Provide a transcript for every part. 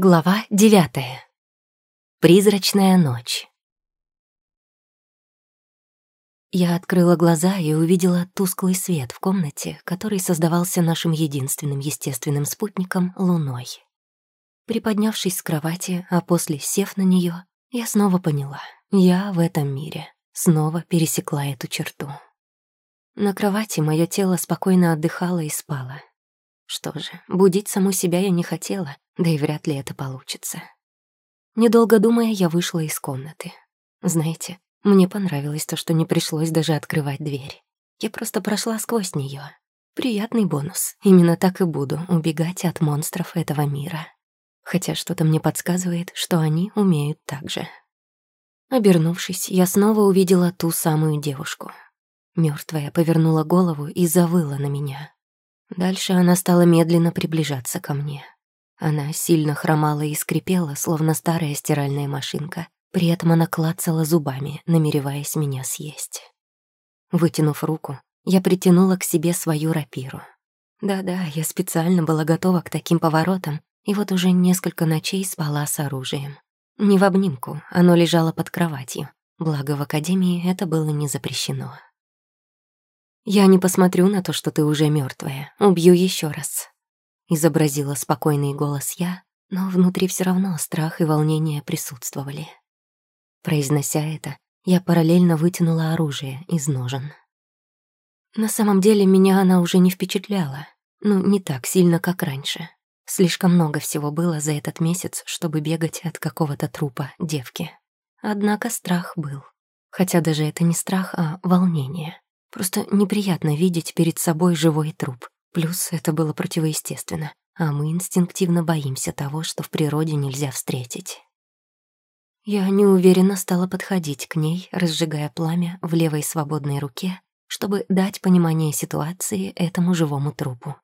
Глава девятая. Призрачная ночь. Я открыла глаза и увидела тусклый свет в комнате, который создавался нашим единственным естественным спутником — Луной. Приподнявшись с кровати, а после сев на нее, я снова поняла — я в этом мире, снова пересекла эту черту. На кровати мое тело спокойно отдыхало и спало. Что же, будить саму себя я не хотела — да и вряд ли это получится. Недолго думая, я вышла из комнаты. Знаете, мне понравилось то, что не пришлось даже открывать дверь. Я просто прошла сквозь нее. Приятный бонус. Именно так и буду убегать от монстров этого мира. Хотя что-то мне подсказывает, что они умеют так же. Обернувшись, я снова увидела ту самую девушку. Мертвая повернула голову и завыла на меня. Дальше она стала медленно приближаться ко мне. Она сильно хромала и скрипела, словно старая стиральная машинка. При этом она клацала зубами, намереваясь меня съесть. Вытянув руку, я притянула к себе свою рапиру. Да-да, я специально была готова к таким поворотам, и вот уже несколько ночей спала с оружием. Не в обнимку, оно лежало под кроватью. Благо, в академии это было не запрещено. «Я не посмотрю на то, что ты уже мертвая. Убью еще раз», изобразила спокойный голос я, но внутри все равно страх и волнение присутствовали. Произнося это, я параллельно вытянула оружие из ножен. На самом деле меня она уже не впечатляла, ну, не так сильно, как раньше. Слишком много всего было за этот месяц, чтобы бегать от какого-то трупа девки. Однако страх был. Хотя даже это не страх, а волнение. Просто неприятно видеть перед собой живой труп, Плюс это было противоестественно, а мы инстинктивно боимся того, что в природе нельзя встретить. Я неуверенно стала подходить к ней, разжигая пламя в левой свободной руке, чтобы дать понимание ситуации этому живому трупу.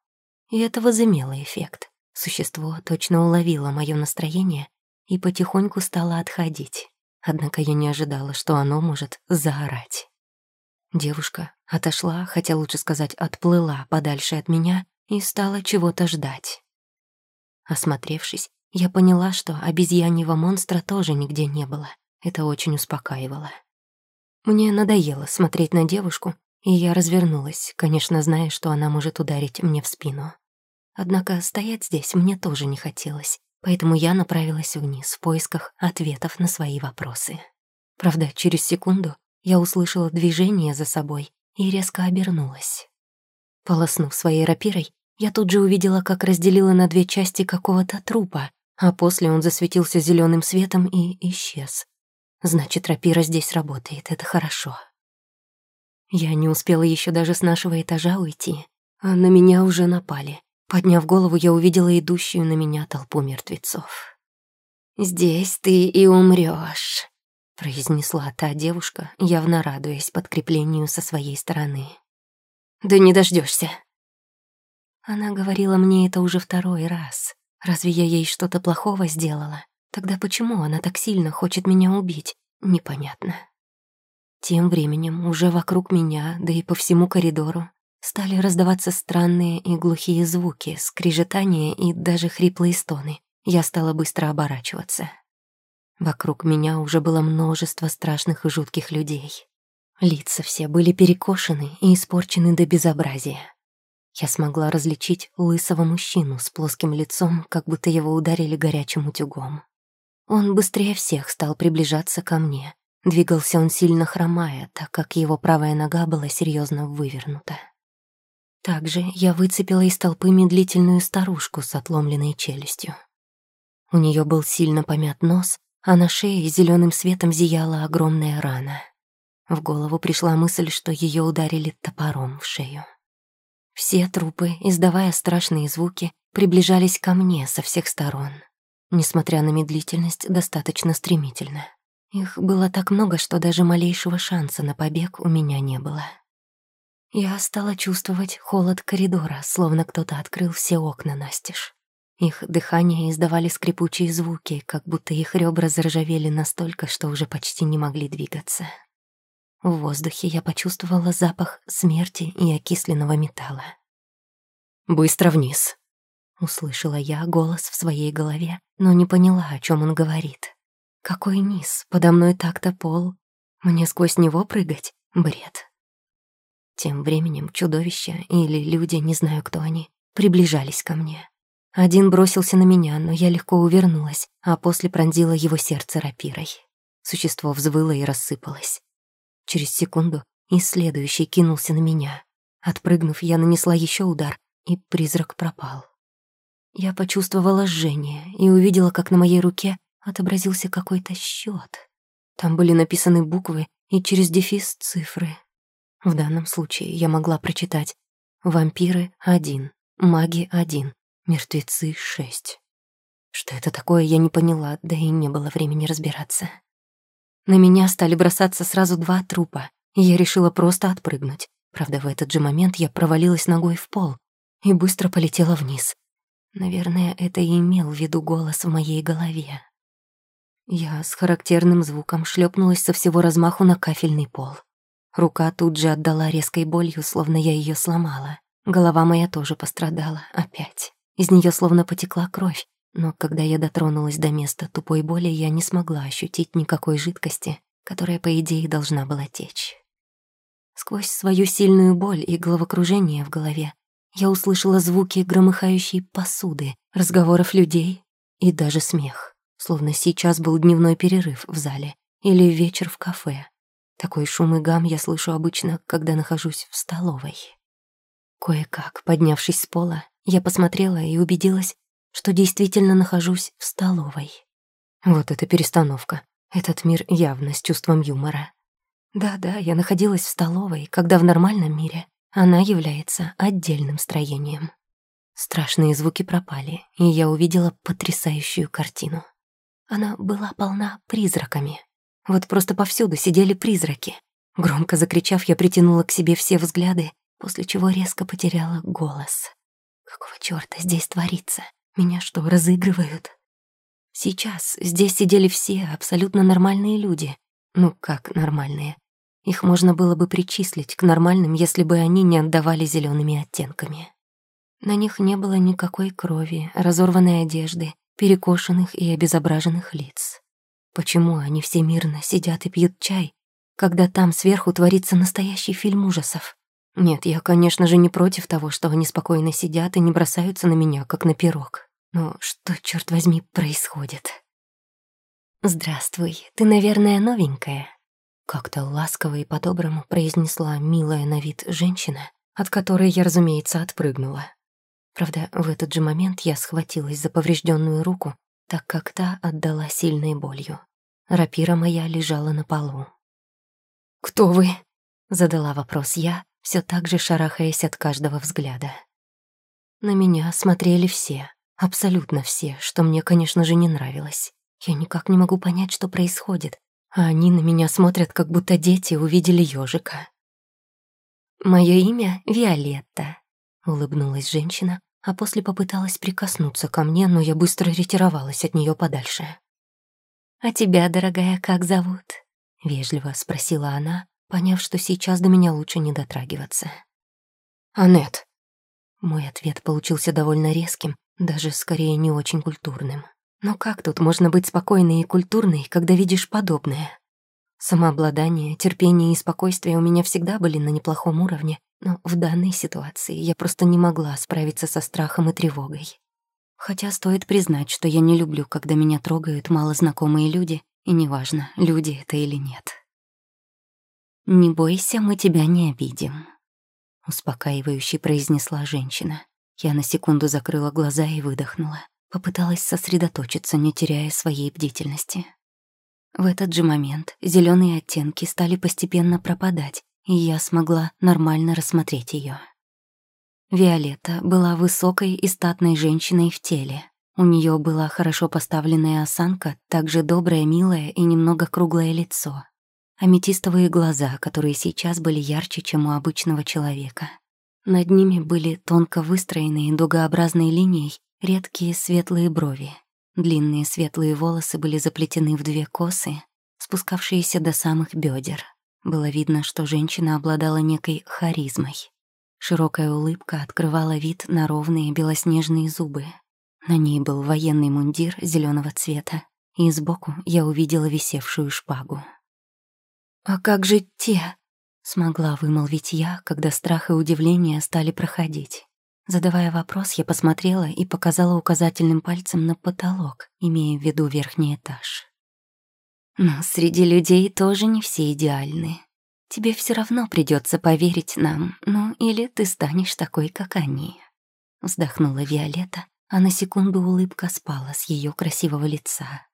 И это возымело эффект. Существо точно уловило мое настроение и потихоньку стало отходить. Однако я не ожидала, что оно может заорать. Девушка отошла, хотя лучше сказать, отплыла подальше от меня и стала чего-то ждать. Осмотревшись, я поняла, что обезьяньего монстра тоже нигде не было. Это очень успокаивало. Мне надоело смотреть на девушку, и я развернулась, конечно, зная, что она может ударить мне в спину. Однако стоять здесь мне тоже не хотелось, поэтому я направилась вниз в поисках ответов на свои вопросы. Правда, через секунду я услышала движение за собой и резко обернулась. Полоснув своей рапирой, я тут же увидела, как разделила на две части какого-то трупа, а после он засветился зеленым светом и исчез. Значит, рапира здесь работает, это хорошо. Я не успела еще даже с нашего этажа уйти, а на меня уже напали. Подняв голову, я увидела идущую на меня толпу мертвецов. «Здесь ты и умрёшь», произнесла та девушка, явно радуясь подкреплению со своей стороны. «Да не дождешься. Она говорила мне это уже второй раз. Разве я ей что-то плохого сделала? Тогда почему она так сильно хочет меня убить? Непонятно. Тем временем уже вокруг меня, да и по всему коридору, стали раздаваться странные и глухие звуки, скрежетания и даже хриплые стоны. Я стала быстро оборачиваться. Вокруг меня уже было множество страшных и жутких людей. Лица все были перекошены и испорчены до безобразия. Я смогла различить лысого мужчину с плоским лицом, как будто его ударили горячим утюгом. Он быстрее всех стал приближаться ко мне. Двигался он сильно хромая, так как его правая нога была серьезно вывернута. Также я выцепила из толпы медлительную старушку с отломленной челюстью. У нее был сильно помят нос, а на шее зеленым светом зияла огромная рана. В голову пришла мысль, что ее ударили топором в шею. Все трупы, издавая страшные звуки, приближались ко мне со всех сторон. Несмотря на медлительность, достаточно стремительно. Их было так много, что даже малейшего шанса на побег у меня не было. Я стала чувствовать холод коридора, словно кто-то открыл все окна настежь. Их дыхание издавали скрипучие звуки, как будто их ребра заржавели настолько, что уже почти не могли двигаться. В воздухе я почувствовала запах смерти и окисленного металла. «Быстро вниз!» Услышала я голос в своей голове, но не поняла, о чем он говорит. Какой низ? Подо мной так-то пол. Мне сквозь него прыгать? Бред. Тем временем чудовища или люди, не знаю, кто они, приближались ко мне. Один бросился на меня, но я легко увернулась, а после пронзила его сердце рапирой. Существо взвыло и рассыпалось. Через секунду и следующий кинулся на меня. Отпрыгнув, я нанесла еще удар, и призрак пропал. Я почувствовала жжение и увидела, как на моей руке отобразился какой-то счет. Там были написаны буквы и через дефис цифры. В данном случае я могла прочитать «Вампиры — один», «Маги — один», «Мертвецы — шесть». Что это такое, я не поняла, да и не было времени разбираться. На меня стали бросаться сразу два трупа, и я решила просто отпрыгнуть. Правда, в этот же момент я провалилась ногой в пол и быстро полетела вниз. Наверное, это и имел в виду голос в моей голове. Я с характерным звуком шлепнулась со всего размаху на кафельный пол. Рука тут же отдала резкой болью, словно я ее сломала. Голова моя тоже пострадала, опять. Из нее словно потекла кровь, но когда я дотронулась до места тупой боли, я не смогла ощутить никакой жидкости, которая, по идее, должна была течь. Сквозь свою сильную боль и головокружение в голове я услышала звуки громыхающей посуды, разговоров людей и даже смех, словно сейчас был дневной перерыв в зале или вечер в кафе. Такой шум и гам я слышу обычно, когда нахожусь в столовой. Кое-как, поднявшись с пола, я посмотрела и убедилась, что действительно нахожусь в столовой. Вот это перестановка. Этот мир явно с чувством юмора. Да-да, я находилась в столовой, когда в нормальном мире она является отдельным строением. Страшные звуки пропали, и я увидела потрясающую картину. Она была полна призраками. Вот просто повсюду сидели призраки. Громко закричав, я притянула к себе все взгляды, после чего резко потеряла голос. Какого чёрта здесь творится? Меня что, разыгрывают? Сейчас здесь сидели все абсолютно нормальные люди. Ну, как нормальные? Их можно было бы причислить к нормальным, если бы они не отдавали зелеными оттенками. На них не было никакой крови, разорванной одежды, перекошенных и обезображенных лиц. Почему они все мирно сидят и пьют чай, когда там сверху творится настоящий фильм ужасов? Нет, я, конечно же, не против того, что они спокойно сидят и не бросаются на меня, как на пирог. Но что, черт возьми, происходит? «Здравствуй, ты, наверное, новенькая?» Как-то ласково и по-доброму произнесла милая на вид женщина, от которой я, разумеется, отпрыгнула. Правда, в этот же момент я схватилась за поврежденную руку, так как та отдала сильной болью. Рапира моя лежала на полу. «Кто вы?» — задала вопрос я, все так же шарахаясь от каждого взгляда. На меня смотрели все, абсолютно все, что мне, конечно же, не нравилось. Я никак не могу понять, что происходит, а они на меня смотрят, как будто дети увидели ежика. «Мое имя Виолетта», — улыбнулась женщина, а после попыталась прикоснуться ко мне, но я быстро ретировалась от нее подальше. «А тебя, дорогая, как зовут?» — вежливо спросила она, поняв, что сейчас до меня лучше не дотрагиваться. «Анет». Мой ответ получился довольно резким, даже скорее не очень культурным. Но как тут можно быть спокойной и культурной, когда видишь подобное? Самообладание, терпение и спокойствие у меня всегда были на неплохом уровне, но в данной ситуации я просто не могла справиться со страхом и тревогой. Хотя стоит признать, что я не люблю, когда меня трогают малознакомые люди, и неважно, люди это или нет. «Не бойся, мы тебя не обидим», — успокаивающе произнесла женщина. Я на секунду закрыла глаза и выдохнула. Попыталась сосредоточиться, не теряя своей бдительности. В этот же момент зеленые оттенки стали постепенно пропадать, и я смогла нормально рассмотреть ее. Виолетта была высокой и статной женщиной в теле. У нее была хорошо поставленная осанка, также доброе, милое и немного круглое лицо. Аметистовые глаза, которые сейчас были ярче, чем у обычного человека. Над ними были тонко выстроенные дугообразной линией Редкие светлые брови, длинные светлые волосы были заплетены в две косы, спускавшиеся до самых бедер. Было видно, что женщина обладала некой харизмой. Широкая улыбка открывала вид на ровные белоснежные зубы. На ней был военный мундир зеленого цвета, и сбоку я увидела висевшую шпагу. «А как же те?» — смогла вымолвить я, когда страх и удивление стали проходить. Задавая вопрос, я посмотрела и показала указательным пальцем на потолок, имея в виду верхний этаж. «Но среди людей тоже не все идеальны. Тебе все равно придется поверить нам, ну или ты станешь такой, как они». Вздохнула Виолетта, а на секунду улыбка спала с ее красивого лица.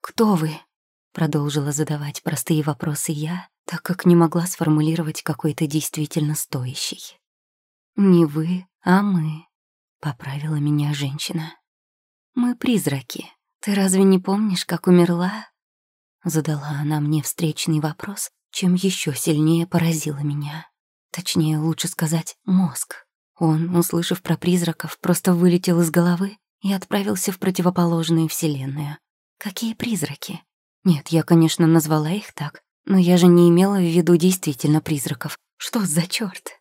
«Кто вы?» — продолжила задавать простые вопросы я, так как не могла сформулировать какой-то действительно стоящий. «Не вы, а мы», — поправила меня женщина. «Мы призраки. Ты разве не помнишь, как умерла?» Задала она мне встречный вопрос, чем еще сильнее поразила меня. Точнее, лучше сказать, мозг. Он, услышав про призраков, просто вылетел из головы и отправился в противоположную вселенную. Какие призраки? Нет, я, конечно, назвала их так, но я же не имела в виду действительно призраков. Что за черт?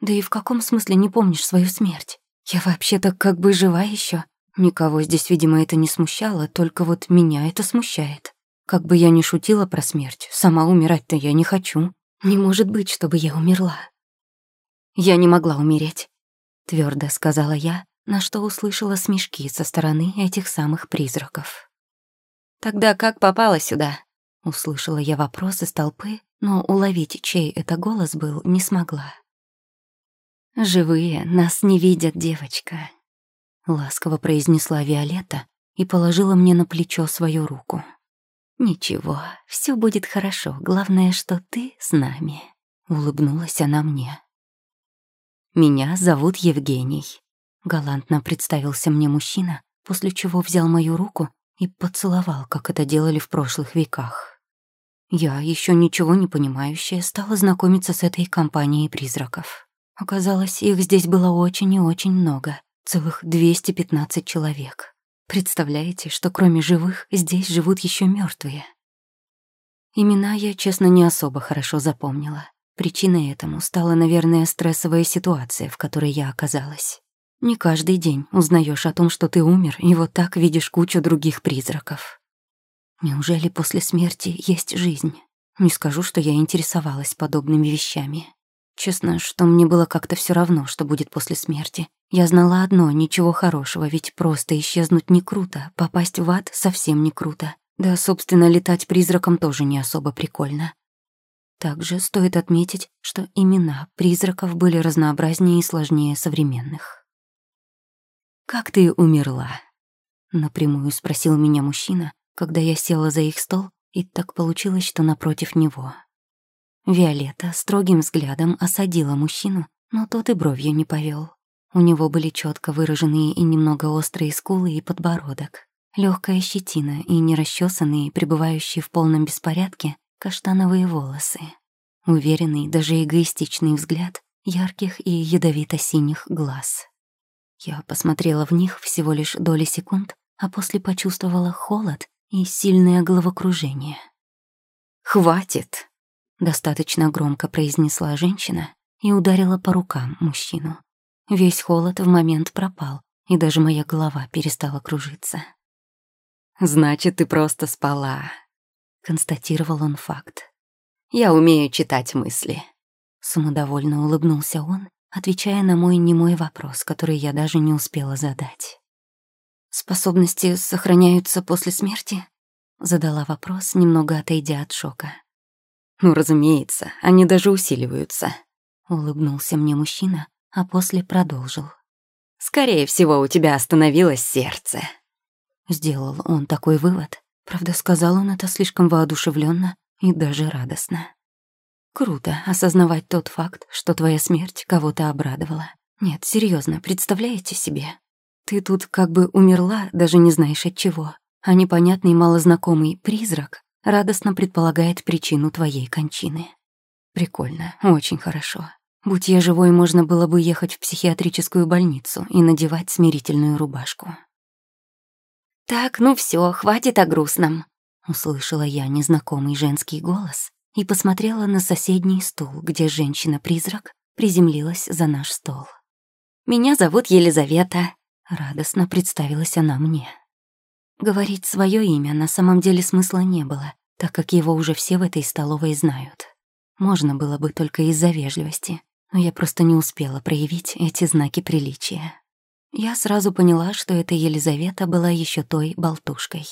Да и в каком смысле не помнишь свою смерть? Я вообще-то как бы жива еще. Никого здесь, видимо, это не смущало, только вот меня это смущает. Как бы я ни шутила про смерть, сама умирать-то я не хочу. Не может быть, чтобы я умерла. Я не могла умереть, твердо сказала я, на что услышала смешки со стороны этих самых призраков. Тогда как попала сюда? Услышала я вопрос из толпы, но уловить, чей это голос был, не смогла. «Живые нас не видят, девочка», — ласково произнесла Виолетта и положила мне на плечо свою руку. «Ничего, все будет хорошо, главное, что ты с нами», — улыбнулась она мне. «Меня зовут Евгений», — галантно представился мне мужчина, после чего взял мою руку и поцеловал, как это делали в прошлых веках. Я, еще ничего не понимающая, стала знакомиться с этой компанией призраков. Оказалось, их здесь было очень и очень много, целых 215 человек. Представляете, что кроме живых здесь живут еще мертвые? Имена я, честно, не особо хорошо запомнила. Причиной этому стала, наверное, стрессовая ситуация, в которой я оказалась. Не каждый день узнаешь о том, что ты умер, и вот так видишь кучу других призраков. Неужели после смерти есть жизнь? Не скажу, что я интересовалась подобными вещами. Честно, что мне было как-то все равно, что будет после смерти. Я знала одно — ничего хорошего, ведь просто исчезнуть не круто, попасть в ад совсем не круто. Да, собственно, летать призраком тоже не особо прикольно. Также стоит отметить, что имена призраков были разнообразнее и сложнее современных. «Как ты умерла?» — напрямую спросил меня мужчина, когда я села за их стол, и так получилось, что напротив него. Виолетта строгим взглядом осадила мужчину, но тот и бровью не повел. У него были четко выраженные и немного острые скулы и подбородок, легкая щетина и нерасчесанные, пребывающие в полном беспорядке, каштановые волосы, уверенный, даже эгоистичный взгляд ярких и ядовито-синих глаз. Я посмотрела в них всего лишь доли секунд, а после почувствовала холод и сильное головокружение. «Хватит!» — достаточно громко произнесла женщина и ударила по рукам мужчину. Весь холод в момент пропал, и даже моя голова перестала кружиться. «Значит, ты просто спала», констатировал он факт. «Я умею читать мысли». Самодовольно улыбнулся он, отвечая на мой немой вопрос, который я даже не успела задать. «Способности сохраняются после смерти?» Задала вопрос, немного отойдя от шока. «Ну, разумеется, они даже усиливаются», — улыбнулся мне мужчина, а после продолжил. «Скорее всего, у тебя остановилось сердце». Сделал он такой вывод, Правда, сказал он это слишком воодушевленно и даже радостно. Круто осознавать тот факт, что твоя смерть кого-то обрадовала. Нет, серьезно, представляете себе? Ты тут как бы умерла, даже не знаешь от чего, а непонятный малознакомый призрак радостно предполагает причину твоей кончины. Прикольно, очень хорошо. Будь я живой, можно было бы ехать в психиатрическую больницу и надевать смирительную рубашку. «Так, ну все, хватит о грустном», — услышала я незнакомый женский голос и посмотрела на соседний стул, где женщина-призрак приземлилась за наш стол. «Меня зовут Елизавета», — радостно представилась она мне. Говорить свое имя на самом деле смысла не было, так как его уже все в этой столовой знают. Можно было бы только из-за вежливости, но я просто не успела проявить эти знаки приличия. Я сразу поняла, что эта Елизавета была еще той болтушкой.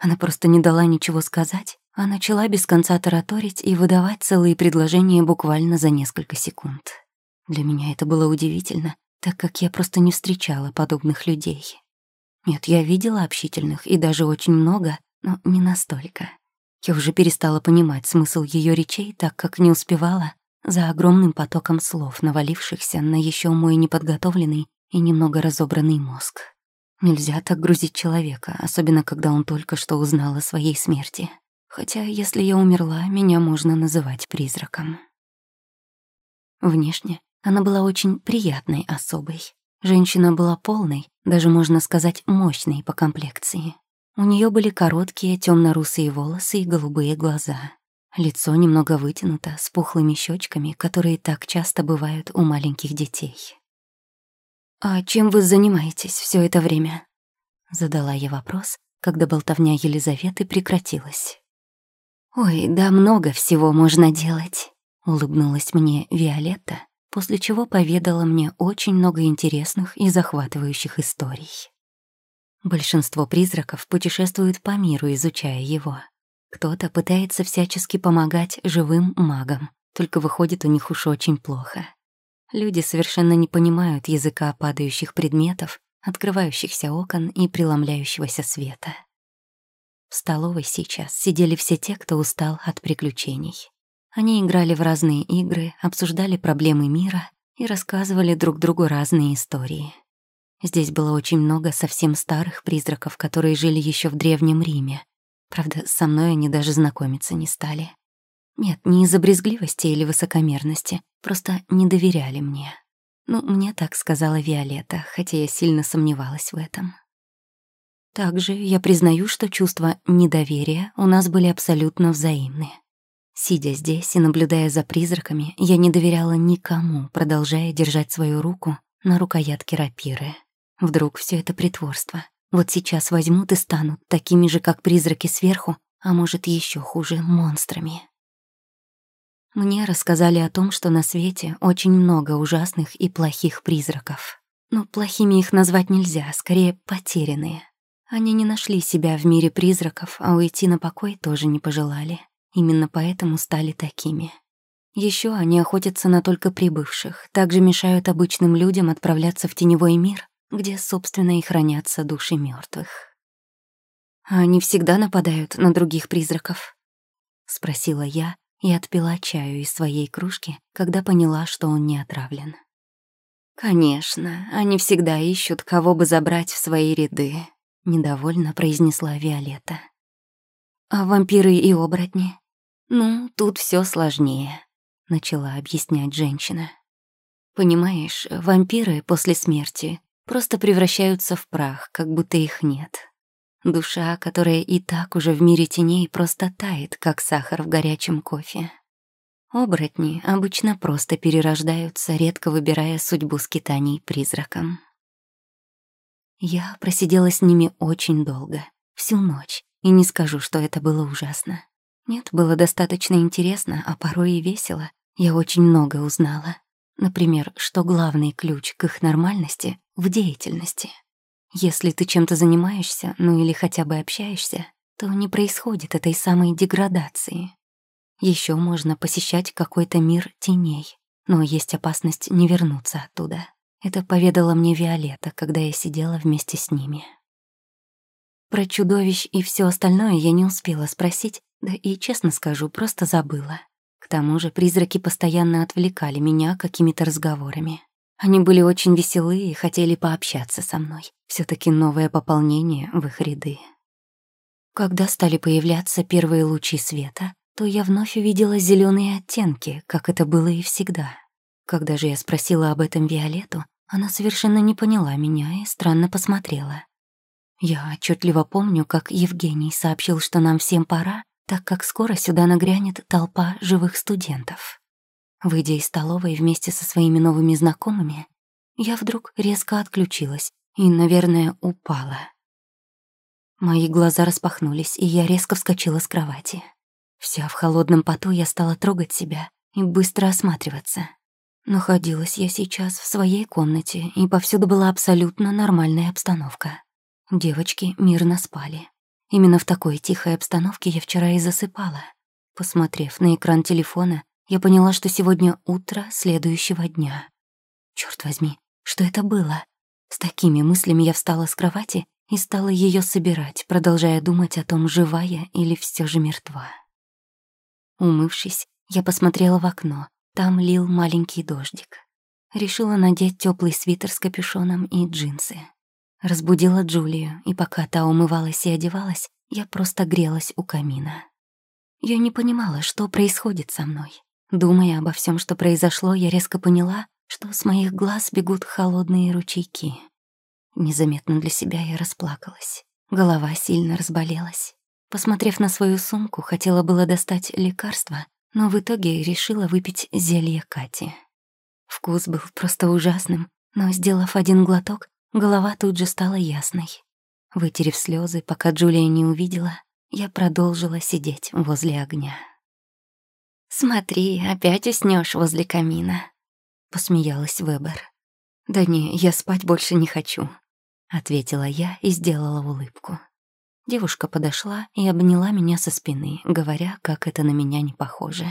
Она просто не дала ничего сказать, а начала без конца тараторить и выдавать целые предложения буквально за несколько секунд. Для меня это было удивительно, так как я просто не встречала подобных людей. Нет, я видела общительных и даже очень много, но не настолько. Я уже перестала понимать смысл ее речей, так как не успевала за огромным потоком слов, навалившихся на еще мой неподготовленный и немного разобранный мозг. Нельзя так грузить человека, особенно когда он только что узнал о своей смерти. Хотя, если я умерла, меня можно называть призраком. Внешне она была очень приятной особой. Женщина была полной, даже можно сказать, мощной по комплекции. У нее были короткие темно-русые волосы и голубые глаза. Лицо немного вытянуто, с пухлыми щечками, которые так часто бывают у маленьких детей. «А чем вы занимаетесь все это время?» Задала я вопрос, когда болтовня Елизаветы прекратилась. «Ой, да много всего можно делать», — улыбнулась мне Виолетта, после чего поведала мне очень много интересных и захватывающих историй. Большинство призраков путешествуют по миру, изучая его. Кто-то пытается всячески помогать живым магам, только выходит у них уж очень плохо. Люди совершенно не понимают языка падающих предметов, открывающихся окон и преломляющегося света. В столовой сейчас сидели все те, кто устал от приключений. Они играли в разные игры, обсуждали проблемы мира и рассказывали друг другу разные истории. Здесь было очень много совсем старых призраков, которые жили еще в Древнем Риме, Правда, со мной они даже знакомиться не стали. Нет, не из-за брезгливости или высокомерности, просто не доверяли мне. Ну, мне так сказала Виолетта, хотя я сильно сомневалась в этом. Также я признаю, что чувства недоверия у нас были абсолютно взаимны. Сидя здесь и наблюдая за призраками, я не доверяла никому, продолжая держать свою руку на рукоятке рапиры. Вдруг все это притворство, вот сейчас возьмут и станут такими же, как призраки сверху, а может, еще хуже, монстрами. Мне рассказали о том, что на свете очень много ужасных и плохих призраков. Но плохими их назвать нельзя, скорее потерянные. Они не нашли себя в мире призраков, а уйти на покой тоже не пожелали. Именно поэтому стали такими. Еще они охотятся на только прибывших, также мешают обычным людям отправляться в теневой мир где, собственно, и хранятся души мертвых. «Они всегда нападают на других призраков?» — спросила я и отпила чаю из своей кружки, когда поняла, что он не отравлен. «Конечно, они всегда ищут, кого бы забрать в свои ряды», — недовольно произнесла Виолетта. «А вампиры и оборотни? Ну, тут все сложнее», — начала объяснять женщина. «Понимаешь, вампиры после смерти просто превращаются в прах, как будто их нет. Душа, которая и так уже в мире теней, просто тает, как сахар в горячем кофе. Оборотни обычно просто перерождаются, редко выбирая судьбу скитаний призраком. Я просидела с ними очень долго, всю ночь, и не скажу, что это было ужасно. Нет, было достаточно интересно, а порой и весело. Я очень много узнала. Например, что главный ключ к их нормальности в деятельности. Если ты чем-то занимаешься, ну или хотя бы общаешься, то не происходит этой самой деградации. Еще можно посещать какой-то мир теней, но есть опасность не вернуться оттуда. Это поведала мне Виолетта, когда я сидела вместе с ними. Про чудовищ и все остальное я не успела спросить, да и, честно скажу, просто забыла. К тому же призраки постоянно отвлекали меня какими-то разговорами. Они были очень веселы и хотели пообщаться со мной. все таки новое пополнение в их ряды. Когда стали появляться первые лучи света, то я вновь увидела зеленые оттенки, как это было и всегда. Когда же я спросила об этом Виолетту, она совершенно не поняла меня и странно посмотрела. Я отчетливо помню, как Евгений сообщил, что нам всем пора, так как скоро сюда нагрянет толпа живых студентов. Выйдя из столовой вместе со своими новыми знакомыми, я вдруг резко отключилась и, наверное, упала. Мои глаза распахнулись, и я резко вскочила с кровати. Вся в холодном поту я стала трогать себя и быстро осматриваться. Находилась я сейчас в своей комнате, и повсюду была абсолютно нормальная обстановка. Девочки мирно спали. Именно в такой тихой обстановке я вчера и засыпала. Посмотрев на экран телефона, я поняла, что сегодня утро следующего дня. Черт возьми, что это было? С такими мыслями я встала с кровати и стала ее собирать, продолжая думать о том, живая или все же мертва. Умывшись, я посмотрела в окно. Там лил маленький дождик. Решила надеть теплый свитер с капюшоном и джинсы. Разбудила Джулию, и пока та умывалась и одевалась, я просто грелась у камина. Я не понимала, что происходит со мной. Думая обо всем, что произошло, я резко поняла, что с моих глаз бегут холодные ручейки. Незаметно для себя я расплакалась. Голова сильно разболелась. Посмотрев на свою сумку, хотела было достать лекарство, но в итоге решила выпить зелье Кати. Вкус был просто ужасным, но, сделав один глоток, голова тут же стала ясной. Вытерев слезы, пока Джулия не увидела, я продолжила сидеть возле огня. «Смотри, опять уснешь возле камина», — посмеялась Вебер. «Да не, я спать больше не хочу», — ответила я и сделала улыбку. Девушка подошла и обняла меня со спины, говоря, как это на меня не похоже.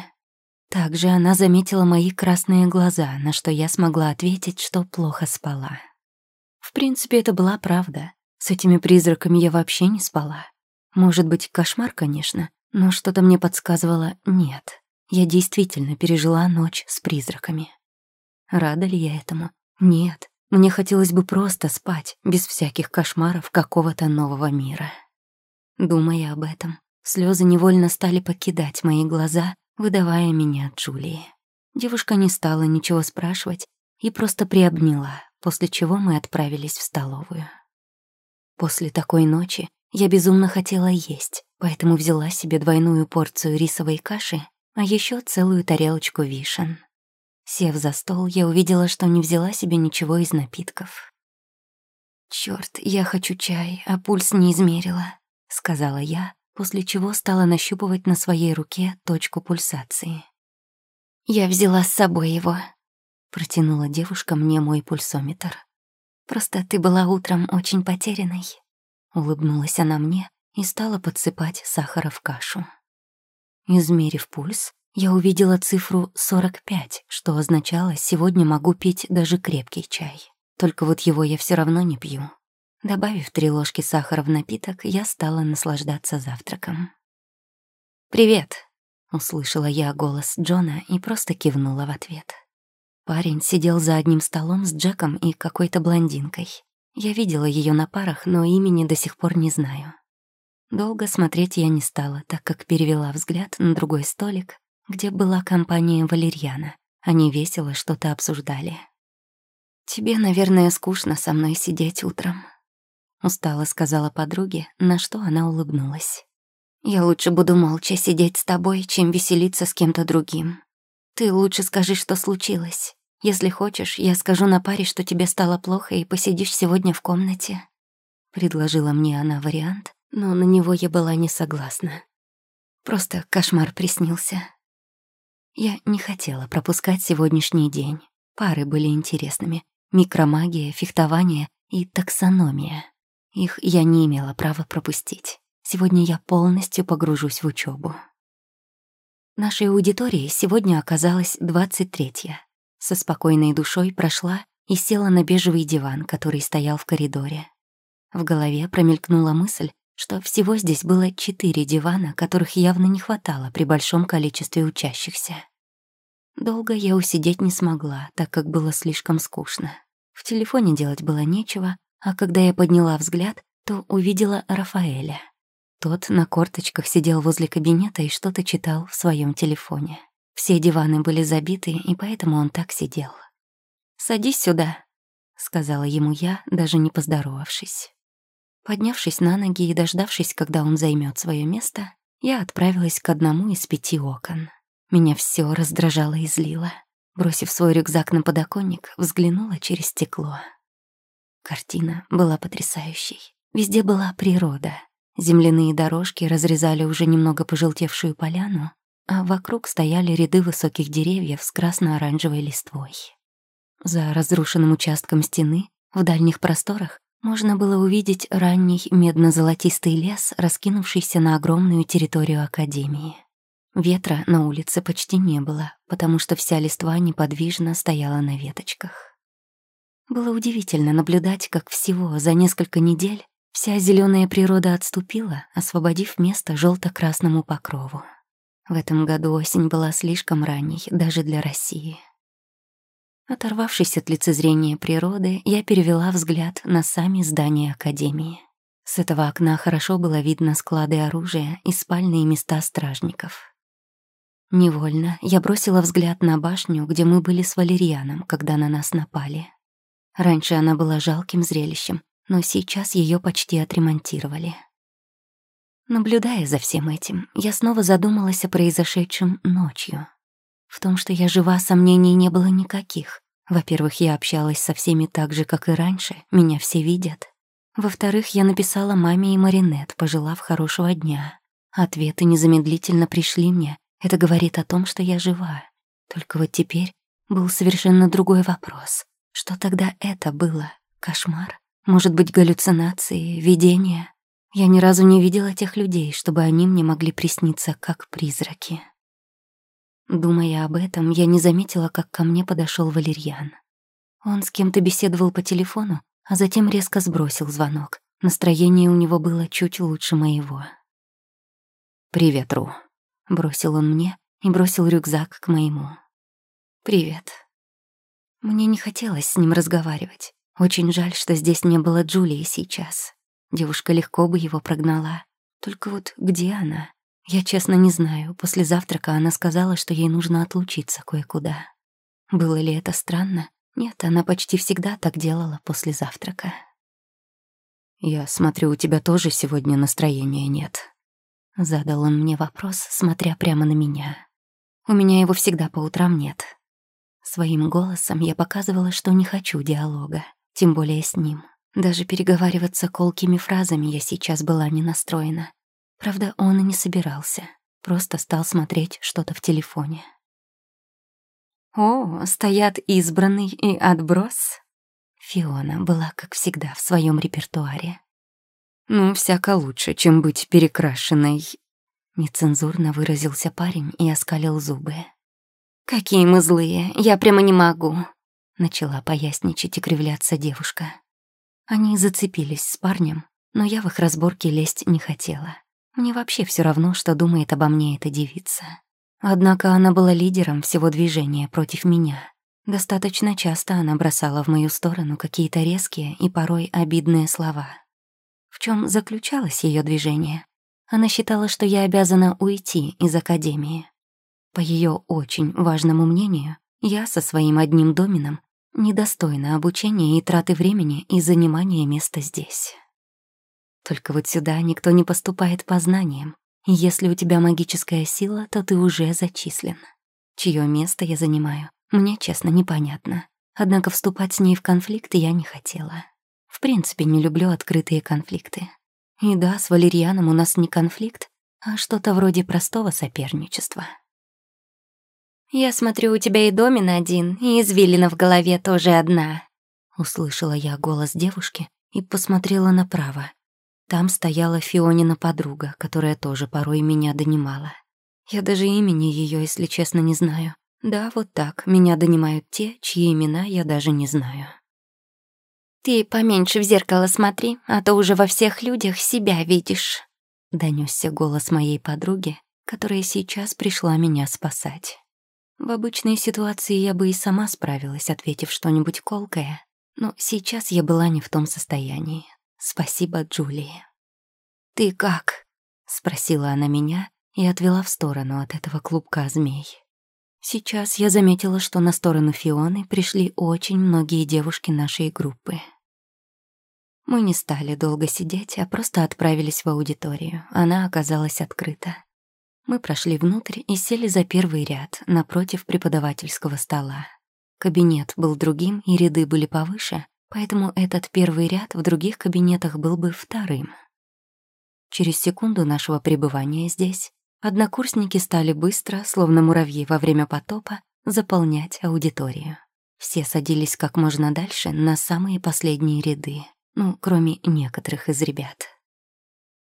Также она заметила мои красные глаза, на что я смогла ответить, что плохо спала. В принципе, это была правда. С этими призраками я вообще не спала. Может быть, кошмар, конечно, но что-то мне подсказывало «нет». Я действительно пережила ночь с призраками. Рада ли я этому? Нет. Мне хотелось бы просто спать, без всяких кошмаров какого-то нового мира. Думая об этом, слезы невольно стали покидать мои глаза, выдавая меня Джулии. Девушка не стала ничего спрашивать и просто приобняла, после чего мы отправились в столовую. После такой ночи я безумно хотела есть, поэтому взяла себе двойную порцию рисовой каши, а еще целую тарелочку вишен. Сев за стол, я увидела, что не взяла себе ничего из напитков. Черт, я хочу чай, а пульс не измерила сказала я, после чего стала нащупывать на своей руке точку пульсации. «Я взяла с собой его», — протянула девушка мне мой пульсометр. «Просто ты была утром очень потерянной», — улыбнулась она мне и стала подсыпать сахара в кашу. Измерив пульс, я увидела цифру 45, что означало, сегодня могу пить даже крепкий чай. Только вот его я все равно не пью. Добавив три ложки сахара в напиток, я стала наслаждаться завтраком. «Привет!» — услышала я голос Джона и просто кивнула в ответ. Парень сидел за одним столом с Джеком и какой-то блондинкой. Я видела ее на парах, но имени до сих пор не знаю. Долго смотреть я не стала, так как перевела взгляд на другой столик, где была компания Валерьяна. Они весело что-то обсуждали. «Тебе, наверное, скучно со мной сидеть утром», Устало сказала подруге, на что она улыбнулась. «Я лучше буду молча сидеть с тобой, чем веселиться с кем-то другим. Ты лучше скажи, что случилось. Если хочешь, я скажу на паре, что тебе стало плохо, и посидишь сегодня в комнате». Предложила мне она вариант, но на него я была не согласна. Просто кошмар приснился. Я не хотела пропускать сегодняшний день. Пары были интересными. Микромагия, фехтование и таксономия. Их я не имела права пропустить. Сегодня я полностью погружусь в учебу. Нашей аудитории сегодня оказалась 23-я. Со спокойной душой прошла и села на бежевый диван, который стоял в коридоре. В голове промелькнула мысль, что всего здесь было четыре дивана, которых явно не хватало при большом количестве учащихся. Долго я усидеть не смогла, так как было слишком скучно. В телефоне делать было нечего, а когда я подняла взгляд, то увидела Рафаэля. Тот на корточках сидел возле кабинета и что-то читал в своем телефоне. Все диваны были забиты, и поэтому он так сидел. «Садись сюда», — сказала ему я, даже не поздоровавшись. Поднявшись на ноги и дождавшись, когда он займет свое место, я отправилась к одному из пяти окон. Меня все раздражало и злило. Бросив свой рюкзак на подоконник, взглянула через стекло. Картина была потрясающей. Везде была природа. Земляные дорожки разрезали уже немного пожелтевшую поляну, а вокруг стояли ряды высоких деревьев с красно-оранжевой листвой. За разрушенным участком стены, в дальних просторах, можно было увидеть ранний медно-золотистый лес, раскинувшийся на огромную территорию Академии. Ветра на улице почти не было, потому что вся листва неподвижно стояла на веточках. Было удивительно наблюдать, как всего за несколько недель вся зеленая природа отступила, освободив место желто красному покрову. В этом году осень была слишком ранней даже для России. Оторвавшись от лицезрения природы, я перевела взгляд на сами здания Академии. С этого окна хорошо было видно склады оружия и спальные места стражников. Невольно я бросила взгляд на башню, где мы были с Валерьяном, когда на нас напали. Раньше она была жалким зрелищем, но сейчас ее почти отремонтировали. Наблюдая за всем этим, я снова задумалась о произошедшем ночью. В том, что я жива, сомнений не было никаких. Во-первых, я общалась со всеми так же, как и раньше, меня все видят. Во-вторых, я написала маме и Маринет, пожелав хорошего дня. Ответы незамедлительно пришли мне. Это говорит о том, что я жива. Только вот теперь был совершенно другой вопрос. Что тогда это было? Кошмар? Может быть, галлюцинации, видения? Я ни разу не видела тех людей, чтобы они мне могли присниться как призраки. Думая об этом, я не заметила, как ко мне подошел Валерьян. Он с кем-то беседовал по телефону, а затем резко сбросил звонок. Настроение у него было чуть лучше моего. «Привет, Ру», — бросил он мне и бросил рюкзак к моему. «Привет». Мне не хотелось с ним разговаривать. Очень жаль, что здесь не было Джулии сейчас. Девушка легко бы его прогнала. Только вот где она? Я честно не знаю. После завтрака она сказала, что ей нужно отлучиться кое-куда. Было ли это странно? Нет, она почти всегда так делала после завтрака. «Я смотрю, у тебя тоже сегодня настроения нет», — задал он мне вопрос, смотря прямо на меня. «У меня его всегда по утрам нет». Своим голосом я показывала, что не хочу диалога, тем более с ним. Даже переговариваться колкими фразами я сейчас была не настроена. Правда, он и не собирался. Просто стал смотреть что-то в телефоне. «О, стоят избранный и отброс?» Фиона была, как всегда, в своем репертуаре. «Ну, всяко лучше, чем быть перекрашенной», — нецензурно выразился парень и оскалил зубы. «Какие мы злые, я прямо не могу», — начала поясничать и кривляться девушка. Они зацепились с парнем, но я в их разборке лезть не хотела. Мне вообще все равно, что думает обо мне эта девица. Однако она была лидером всего движения против меня. Достаточно часто она бросала в мою сторону какие-то резкие и порой обидные слова. В чем заключалось ее движение? Она считала, что я обязана уйти из академии. По ее очень важному мнению, я со своим одним домином недостойна обучения и траты времени и занимания места здесь. Только вот сюда никто не поступает по знаниям. если у тебя магическая сила, то ты уже зачислен. Чье место я занимаю, мне, честно, непонятно. Однако вступать с ней в конфликт я не хотела. В принципе, не люблю открытые конфликты. И да, с Валерьяном у нас не конфликт, а что-то вроде простого соперничества. «Я смотрю, у тебя и домин один, и извилина в голове тоже одна», — услышала я голос девушки и посмотрела направо. Там стояла Фионина подруга, которая тоже порой меня донимала. Я даже имени ее, если честно, не знаю. Да, вот так, меня донимают те, чьи имена я даже не знаю. «Ты поменьше в зеркало смотри, а то уже во всех людях себя видишь», — донесся голос моей подруги, которая сейчас пришла меня спасать. В обычной ситуации я бы и сама справилась, ответив что-нибудь колкое, но сейчас я была не в том состоянии. Спасибо, Джулии. «Ты как?» — спросила она меня и отвела в сторону от этого клубка змей. Сейчас я заметила, что на сторону Фионы пришли очень многие девушки нашей группы. Мы не стали долго сидеть, а просто отправились в аудиторию. Она оказалась открыта. Мы прошли внутрь и сели за первый ряд, напротив преподавательского стола. Кабинет был другим, и ряды были повыше, поэтому этот первый ряд в других кабинетах был бы вторым. Через секунду нашего пребывания здесь однокурсники стали быстро, словно муравьи во время потопа, заполнять аудиторию. Все садились как можно дальше на самые последние ряды, ну, кроме некоторых из ребят.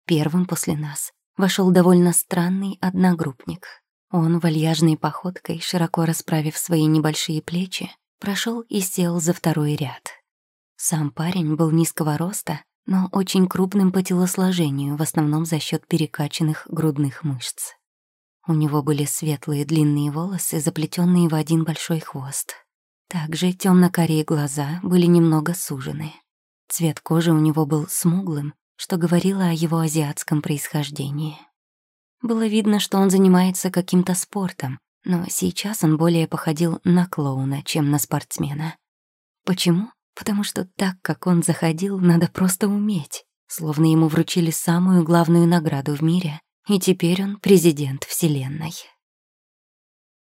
Первым после нас вошел довольно странный одногруппник. Он вальяжной походкой, широко расправив свои небольшие плечи, прошел и сел за второй ряд. Сам парень был низкого роста, но очень крупным по телосложению, в основном за счет перекачанных грудных мышц. У него были светлые длинные волосы, заплетенные в один большой хвост. Также темно-карие глаза были немного сужены. Цвет кожи у него был смуглым, что говорило о его азиатском происхождении. Было видно, что он занимается каким-то спортом, но сейчас он более походил на клоуна, чем на спортсмена. Почему? Потому что так, как он заходил, надо просто уметь. Словно ему вручили самую главную награду в мире, и теперь он президент Вселенной.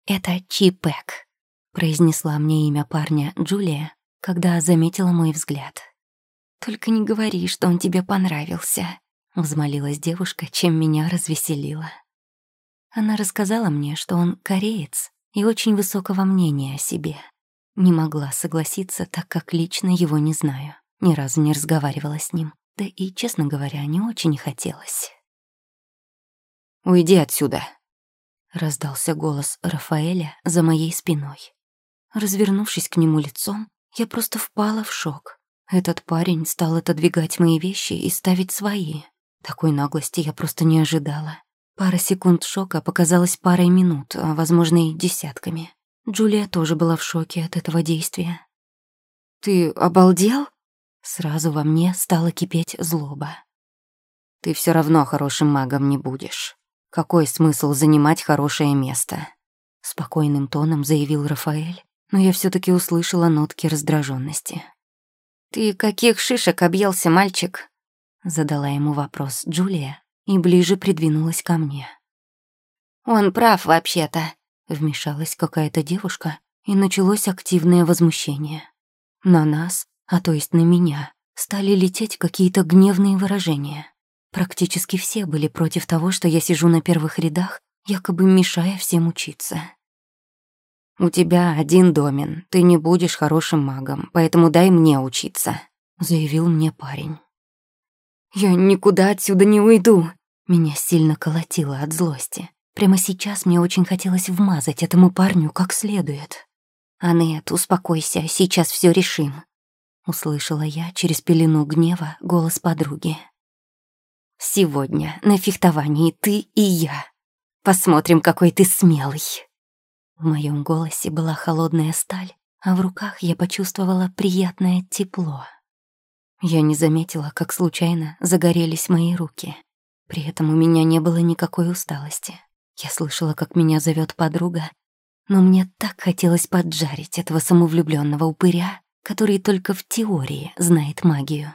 «Это Чипэк», — произнесла мне имя парня Джулия, когда заметила мой взгляд. «Только не говори, что он тебе понравился», — взмолилась девушка, чем меня развеселила. Она рассказала мне, что он кореец и очень высокого мнения о себе. Не могла согласиться, так как лично его не знаю. Ни разу не разговаривала с ним. Да и, честно говоря, не очень хотелось. «Уйди отсюда», — раздался голос Рафаэля за моей спиной. Развернувшись к нему лицом, я просто впала в шок. Этот парень стал отодвигать мои вещи и ставить свои. Такой наглости я просто не ожидала. Пара секунд шока показалась парой минут, а, возможно, и десятками. Джулия тоже была в шоке от этого действия. «Ты обалдел?» Сразу во мне стала кипеть злоба. «Ты все равно хорошим магом не будешь. Какой смысл занимать хорошее место?» Спокойным тоном заявил Рафаэль, но я все таки услышала нотки раздраженности. «Ты каких шишек объелся, мальчик?» Задала ему вопрос Джулия и ближе придвинулась ко мне. «Он прав, вообще-то. Вмешалась какая-то девушка, и началось активное возмущение. На нас, а то есть на меня, стали лететь какие-то гневные выражения. Практически все были против того, что я сижу на первых рядах, якобы мешая всем учиться. «У тебя один домен, ты не будешь хорошим магом, поэтому дай мне учиться», — заявил мне парень. «Я никуда отсюда не уйду», — меня сильно колотило от злости. Прямо сейчас мне очень хотелось вмазать этому парню как следует. «Анет, успокойся, сейчас все решим», — услышала я через пелену гнева голос подруги. «Сегодня на фехтовании ты и я. Посмотрим, какой ты смелый». В моем голосе была холодная сталь, а в руках я почувствовала приятное тепло. Я не заметила, как случайно загорелись мои руки. При этом у меня не было никакой усталости. Я слышала, как меня зовет подруга, но мне так хотелось поджарить этого самовлюбленного упыря, который только в теории знает магию.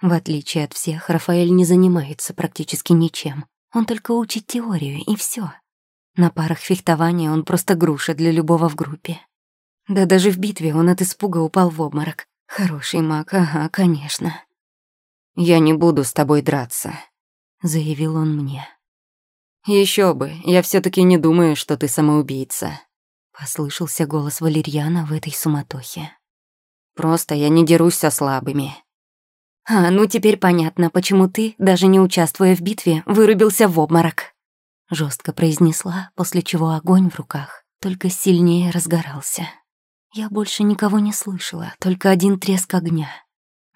В отличие от всех, Рафаэль не занимается практически ничем. Он только учит теорию, и все. На парах фехтования он просто груша для любого в группе. Да даже в битве он от испуга упал в обморок. Хороший маг, ага, конечно. «Я не буду с тобой драться», — заявил он мне. Еще бы, я все таки не думаю, что ты самоубийца. Послышался голос Валерьяна в этой суматохе. Просто я не дерусь со слабыми. А, ну теперь понятно, почему ты, даже не участвуя в битве, вырубился в обморок. Жестко произнесла, после чего огонь в руках только сильнее разгорался. Я больше никого не слышала, только один треск огня.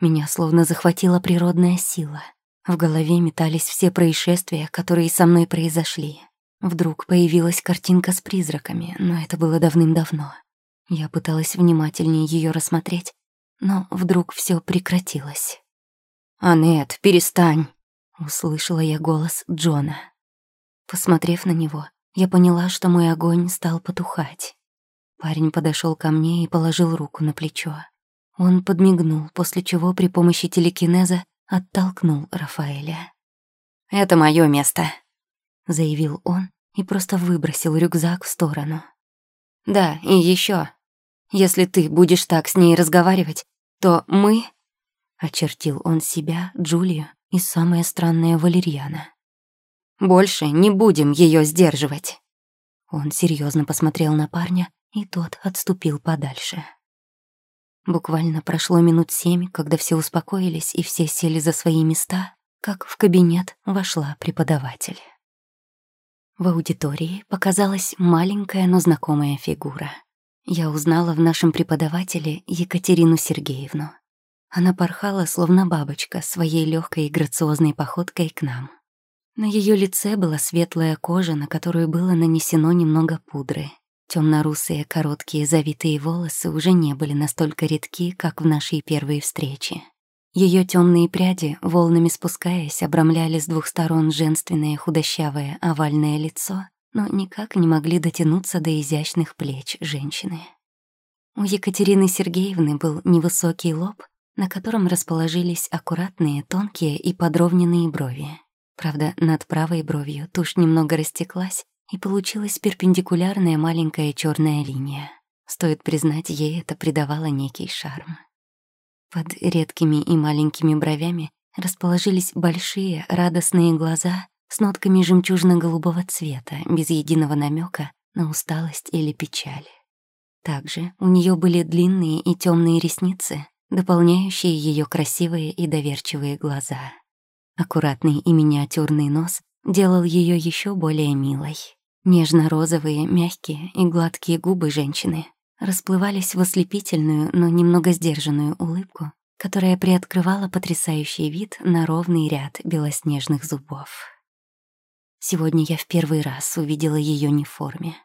Меня словно захватила природная сила. В голове метались все происшествия, которые со мной произошли. Вдруг появилась картинка с призраками, но это было давным-давно. Я пыталась внимательнее ее рассмотреть, но вдруг все прекратилось. «Анет, перестань!» — услышала я голос Джона. Посмотрев на него, я поняла, что мой огонь стал потухать. Парень подошел ко мне и положил руку на плечо. Он подмигнул, после чего при помощи телекинеза оттолкнул Рафаэля. «Это мое место», — заявил он и просто выбросил рюкзак в сторону. «Да, и еще. Если ты будешь так с ней разговаривать, то мы...» Очертил он себя, Джулию и самое странное Валерьяна. «Больше не будем ее сдерживать». Он серьезно посмотрел на парня, и тот отступил подальше. Буквально прошло минут семь, когда все успокоились и все сели за свои места, как в кабинет вошла преподаватель. В аудитории показалась маленькая, но знакомая фигура. Я узнала в нашем преподавателе Екатерину Сергеевну. Она порхала, словно бабочка, своей легкой и грациозной походкой к нам. На ее лице была светлая кожа, на которую было нанесено немного пудры. Темно-русые короткие завитые волосы уже не были настолько редки, как в нашей первой встрече. Ее темные пряди, волнами спускаясь, обрамляли с двух сторон женственное худощавое овальное лицо, но никак не могли дотянуться до изящных плеч женщины. У Екатерины Сергеевны был невысокий лоб, на котором расположились аккуратные, тонкие и подровненные брови. Правда, над правой бровью тушь немного растеклась, и получилась перпендикулярная маленькая черная линия. Стоит признать, ей это придавало некий шарм. Под редкими и маленькими бровями расположились большие радостные глаза с нотками жемчужно-голубого цвета, без единого намека на усталость или печаль. Также у нее были длинные и темные ресницы, дополняющие ее красивые и доверчивые глаза. Аккуратный и миниатюрный нос делал ее еще более милой. Нежно-розовые, мягкие и гладкие губы женщины расплывались в ослепительную, но немного сдержанную улыбку, которая приоткрывала потрясающий вид на ровный ряд белоснежных зубов. Сегодня я в первый раз увидела ее не в форме.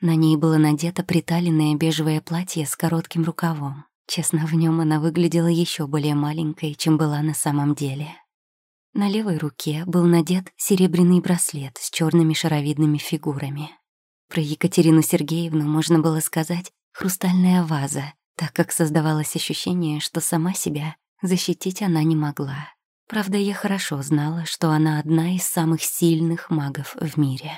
На ней было надето приталенное бежевое платье с коротким рукавом. Честно, в нем она выглядела еще более маленькой, чем была на самом деле. На левой руке был надет серебряный браслет с черными шаровидными фигурами. Про Екатерину Сергеевну можно было сказать «хрустальная ваза», так как создавалось ощущение, что сама себя защитить она не могла. Правда, я хорошо знала, что она одна из самых сильных магов в мире.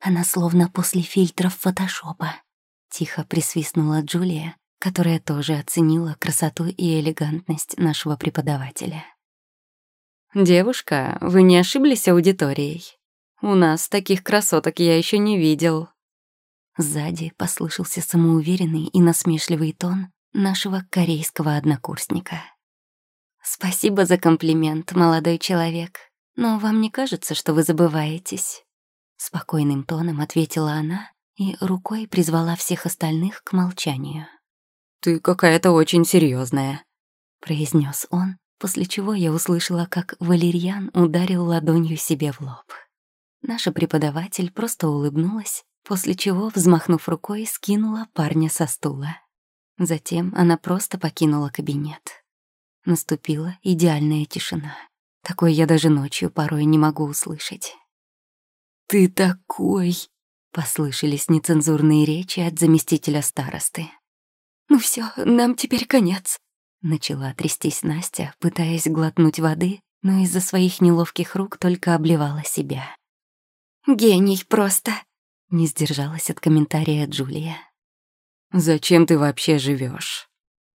Она словно после фильтров фотошопа. Тихо присвистнула Джулия, которая тоже оценила красоту и элегантность нашего преподавателя. «Девушка, вы не ошиблись аудиторией? У нас таких красоток я еще не видел». Сзади послышался самоуверенный и насмешливый тон нашего корейского однокурсника. «Спасибо за комплимент, молодой человек, но вам не кажется, что вы забываетесь?» Спокойным тоном ответила она и рукой призвала всех остальных к молчанию. «Ты какая-то очень серьезная, произнес он, после чего я услышала, как Валерьян ударил ладонью себе в лоб. Наша преподаватель просто улыбнулась, после чего, взмахнув рукой, скинула парня со стула. Затем она просто покинула кабинет. Наступила идеальная тишина. Такой я даже ночью порой не могу услышать. «Ты такой!» — послышались нецензурные речи от заместителя старосты. «Ну все, нам теперь конец», — начала трястись Настя, пытаясь глотнуть воды, но из-за своих неловких рук только обливала себя. «Гений просто», — не сдержалась от комментария Джулия. «Зачем ты вообще живешь?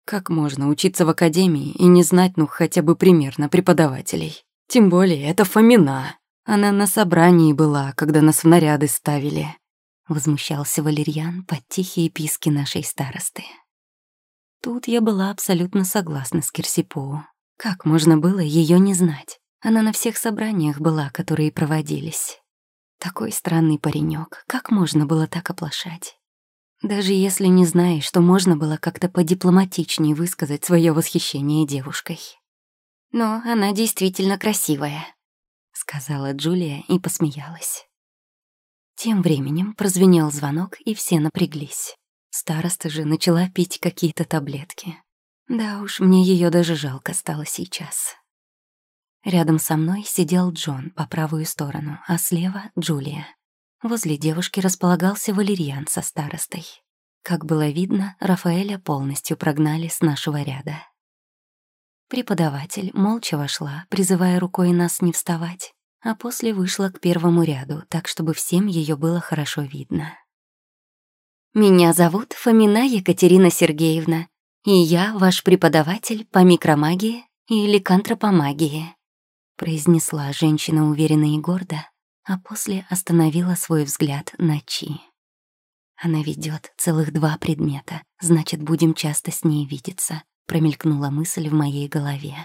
Как можно учиться в академии и не знать, ну, хотя бы примерно преподавателей? Тем более это Фомина. Она на собрании была, когда нас в наряды ставили». Возмущался Валерьян под тихие писки нашей старосты. Тут я была абсолютно согласна с Кирсипоу. Как можно было ее не знать? Она на всех собраниях была, которые проводились. Такой странный паренек. Как можно было так оплошать? Даже если не знаешь, что можно было как-то подипломатичнее высказать свое восхищение девушкой. «Но она действительно красивая», — сказала Джулия и посмеялась. Тем временем прозвенел звонок, и все напряглись. Староста же начала пить какие-то таблетки. Да уж, мне ее даже жалко стало сейчас. Рядом со мной сидел Джон по правую сторону, а слева — Джулия. Возле девушки располагался валерьян со старостой. Как было видно, Рафаэля полностью прогнали с нашего ряда. Преподаватель молча вошла, призывая рукой нас не вставать, а после вышла к первому ряду, так чтобы всем ее было хорошо видно. «Меня зовут Фомина Екатерина Сергеевна, и я ваш преподаватель по микромагии и ликантропомагии», произнесла женщина уверенно и гордо, а после остановила свой взгляд на Чи. Она ведет целых два предмета, значит, будем часто с ней видеться, промелькнула мысль в моей голове.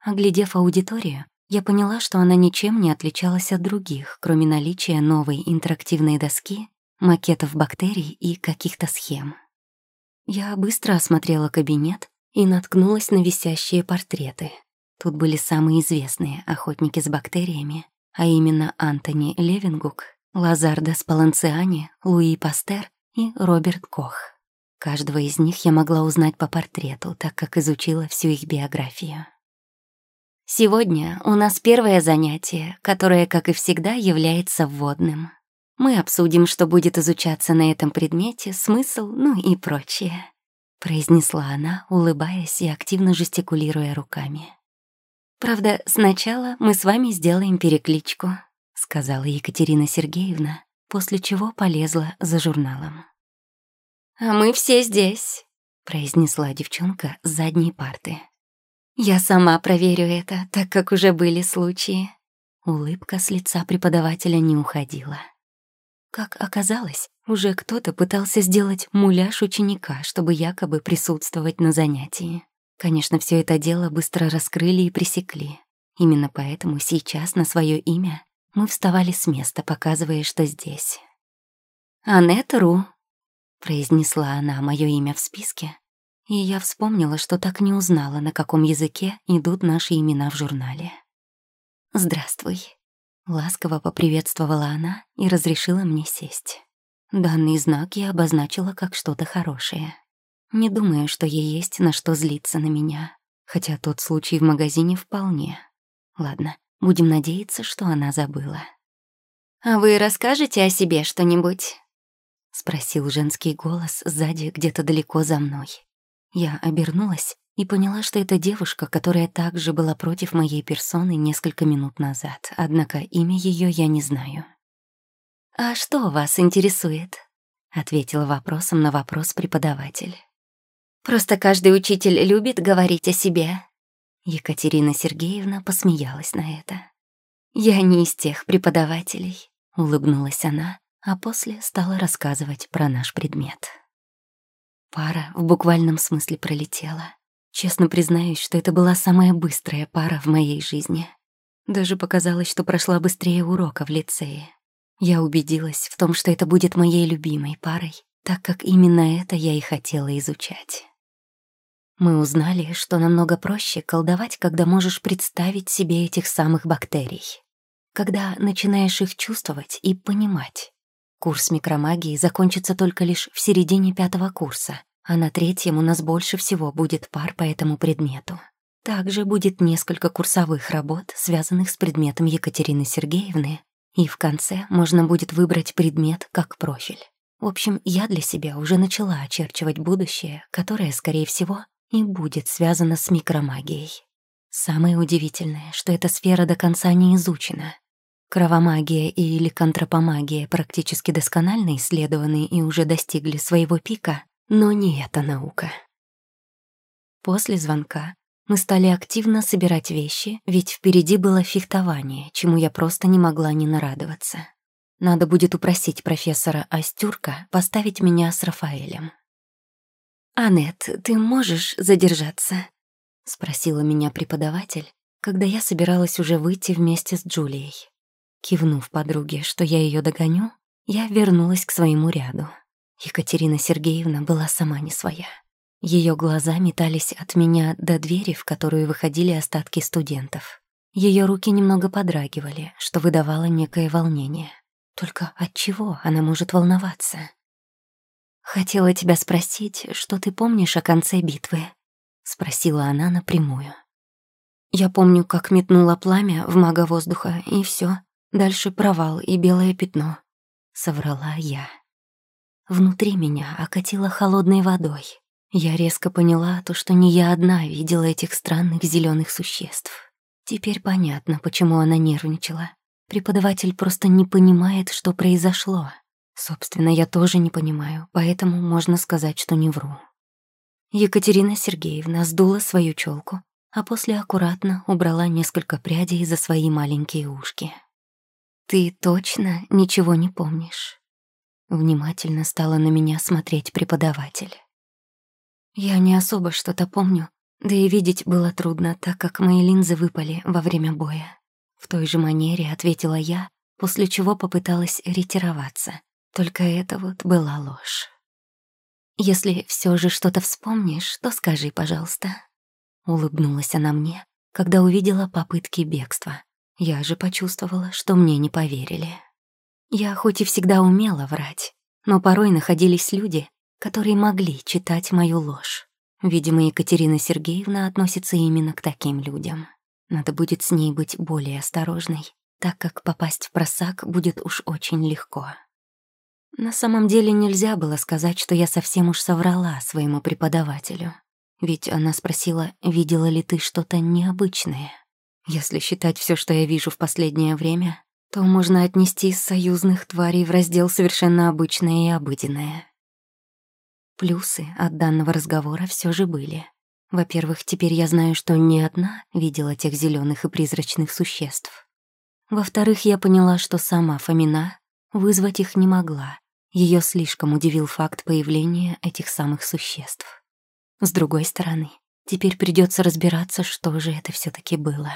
Оглядев аудиторию, я поняла, что она ничем не отличалась от других, кроме наличия новой интерактивной доски, макетов бактерий и каких-то схем. Я быстро осмотрела кабинет и наткнулась на висящие портреты. Тут были самые известные охотники с бактериями, а именно Антони Левингук, Лазардо Спаланциани, Луи Пастер и Роберт Кох. Каждого из них я могла узнать по портрету, так как изучила всю их биографию. Сегодня у нас первое занятие, которое, как и всегда, является вводным. Мы обсудим, что будет изучаться на этом предмете, смысл, ну и прочее», — произнесла она, улыбаясь и активно жестикулируя руками. «Правда, сначала мы с вами сделаем перекличку», — сказала Екатерина Сергеевна, после чего полезла за журналом. «А мы все здесь», — произнесла девчонка с задней парты. «Я сама проверю это, так как уже были случаи». Улыбка с лица преподавателя не уходила. Как оказалось, уже кто-то пытался сделать муляж ученика, чтобы якобы присутствовать на занятии. Конечно, все это дело быстро раскрыли и пресекли. Именно поэтому сейчас на свое имя мы вставали с места, показывая, что здесь. «Аннет Ру», — произнесла она мое имя в списке, и я вспомнила, что так не узнала, на каком языке идут наши имена в журнале. «Здравствуй», Ласково поприветствовала она и разрешила мне сесть. Данный знак я обозначила как что-то хорошее. Не думаю, что ей есть на что злиться на меня, хотя тот случай в магазине вполне. Ладно, будем надеяться, что она забыла. «А вы расскажете о себе что-нибудь?» — спросил женский голос сзади, где-то далеко за мной. Я обернулась и поняла, что это девушка, которая также была против моей персоны несколько минут назад, однако имя ее я не знаю. «А что вас интересует?» — ответила вопросом на вопрос преподаватель. «Просто каждый учитель любит говорить о себе». Екатерина Сергеевна посмеялась на это. «Я не из тех преподавателей», — улыбнулась она, а после стала рассказывать про наш предмет. Пара в буквальном смысле пролетела. Честно признаюсь, что это была самая быстрая пара в моей жизни. Даже показалось, что прошла быстрее урока в лицее. Я убедилась в том, что это будет моей любимой парой, так как именно это я и хотела изучать. Мы узнали, что намного проще колдовать, когда можешь представить себе этих самых бактерий. Когда начинаешь их чувствовать и понимать. Курс микромагии закончится только лишь в середине пятого курса, а на третьем у нас больше всего будет пар по этому предмету. Также будет несколько курсовых работ, связанных с предметом Екатерины Сергеевны, и в конце можно будет выбрать предмет как профиль. В общем, я для себя уже начала очерчивать будущее, которое, скорее всего, и будет связано с микромагией. Самое удивительное, что эта сфера до конца не изучена. Кровомагия и ликантропомагия практически досконально исследованы и уже достигли своего пика, но не эта наука. После звонка мы стали активно собирать вещи, ведь впереди было фехтование, чему я просто не могла не нарадоваться. Надо будет упросить профессора Астюрка поставить меня с Рафаэлем. «Анет, ты можешь задержаться?» — спросила меня преподаватель, когда я собиралась уже выйти вместе с Джулией. Кивнув подруге, что я ее догоню, я вернулась к своему ряду. Екатерина Сергеевна была сама не своя. Ее глаза метались от меня до двери, в которую выходили остатки студентов. Ее руки немного подрагивали, что выдавало некое волнение. Только от чего она может волноваться? «Хотела тебя спросить, что ты помнишь о конце битвы?» — спросила она напрямую. «Я помню, как метнула пламя в мага воздуха, и все. Дальше провал и белое пятно», — соврала я. Внутри меня окатило холодной водой. Я резко поняла то, что не я одна видела этих странных зеленых существ. Теперь понятно, почему она нервничала. Преподаватель просто не понимает, что произошло. Собственно, я тоже не понимаю, поэтому можно сказать, что не вру. Екатерина Сергеевна сдула свою челку, а после аккуратно убрала несколько прядей за свои маленькие ушки. «Ты точно ничего не помнишь?» Внимательно стала на меня смотреть преподаватель. Я не особо что-то помню, да и видеть было трудно, так как мои линзы выпали во время боя. В той же манере ответила я, после чего попыталась ретироваться. Только это вот была ложь. «Если все же что-то вспомнишь, то скажи, пожалуйста». Улыбнулась она мне, когда увидела попытки бегства. Я же почувствовала, что мне не поверили. Я хоть и всегда умела врать, но порой находились люди, которые могли читать мою ложь. Видимо, Екатерина Сергеевна относится именно к таким людям. Надо будет с ней быть более осторожной, так как попасть в просак будет уж очень легко. На самом деле нельзя было сказать, что я совсем уж соврала своему преподавателю. Ведь она спросила, видела ли ты что-то необычное. Если считать все, что я вижу в последнее время, то можно отнести союзных тварей в раздел совершенно обычное и обыденное. Плюсы от данного разговора все же были. Во-первых, теперь я знаю, что не одна видела тех зеленых и призрачных существ. Во-вторых, я поняла, что сама Фомина вызвать их не могла, ее слишком удивил факт появления этих самых существ. С другой стороны, теперь придется разбираться, что же это все таки было.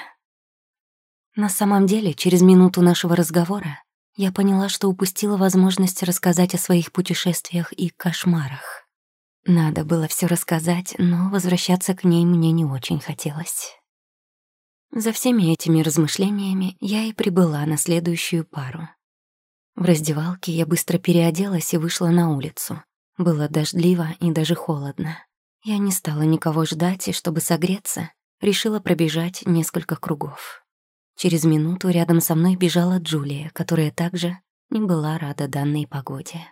На самом деле, через минуту нашего разговора я поняла, что упустила возможность рассказать о своих путешествиях и кошмарах. Надо было все рассказать, но возвращаться к ней мне не очень хотелось. За всеми этими размышлениями я и прибыла на следующую пару. В раздевалке я быстро переоделась и вышла на улицу. Было дождливо и даже холодно. Я не стала никого ждать, и чтобы согреться, решила пробежать несколько кругов. Через минуту рядом со мной бежала Джулия, которая также не была рада данной погоде.